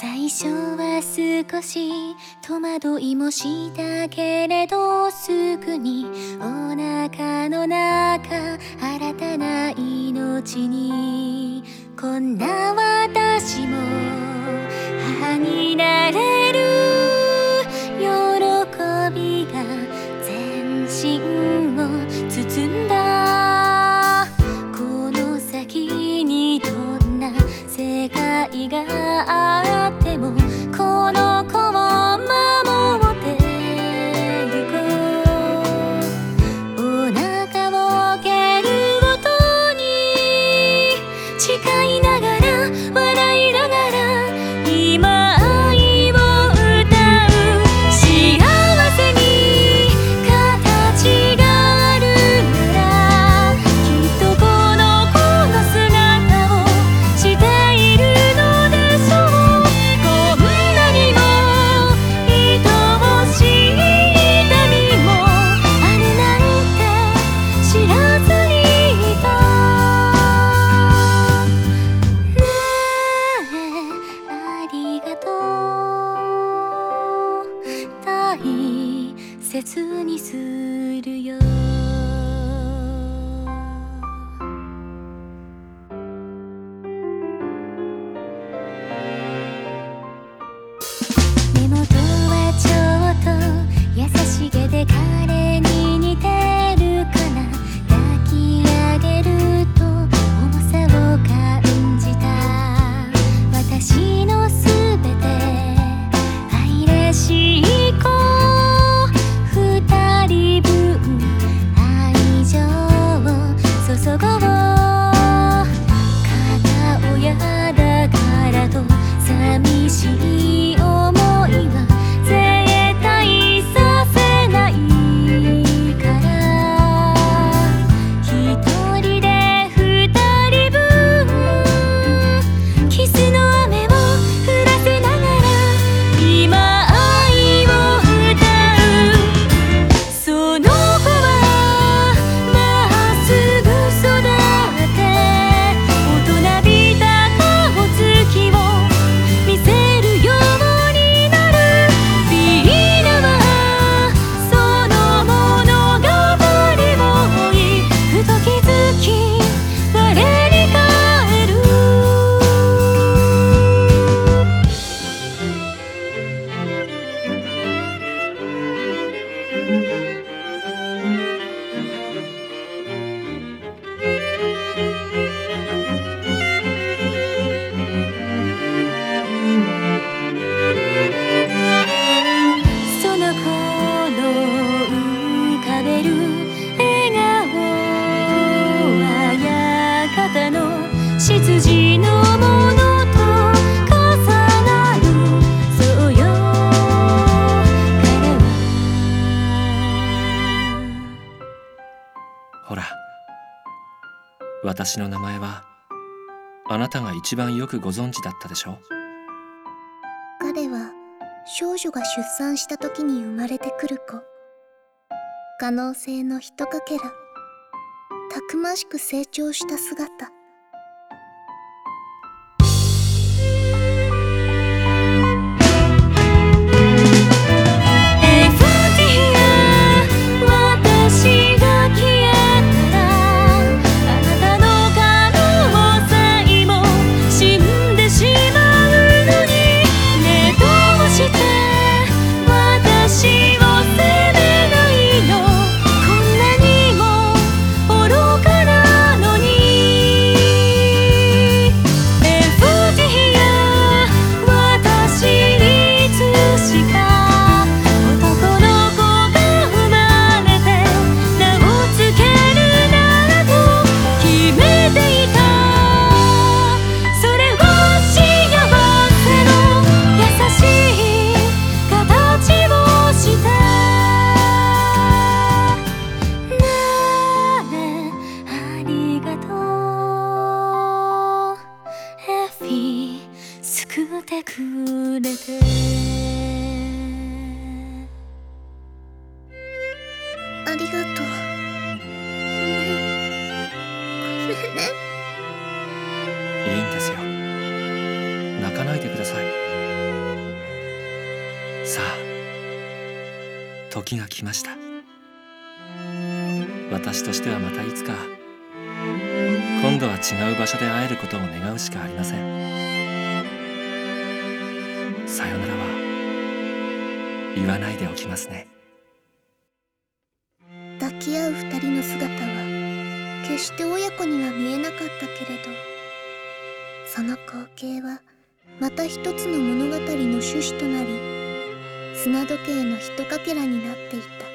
最初は少し戸惑いもしたけれどすぐにお腹の中新たな命にこんな私も母になれる喜びが全身を包んだ。切にするよ。私の名前はあなたが一番よくご存知だったでしょう。彼は少女が出産した時に生まれてくる子。可能性のひとかけらたくましく成長した姿。くれて」「ありがとう」「」いいんですよ。泣かないでください。さあ時が来ました。私としてはまたいつか今度は違う場所で会えることを願うしかありません。さよならは言わないでおきますね。抱き合う二人の姿は決して親子には見えなかったけれどその光景はまた一つの物語の趣旨となり砂時計のひとかけらになっていた。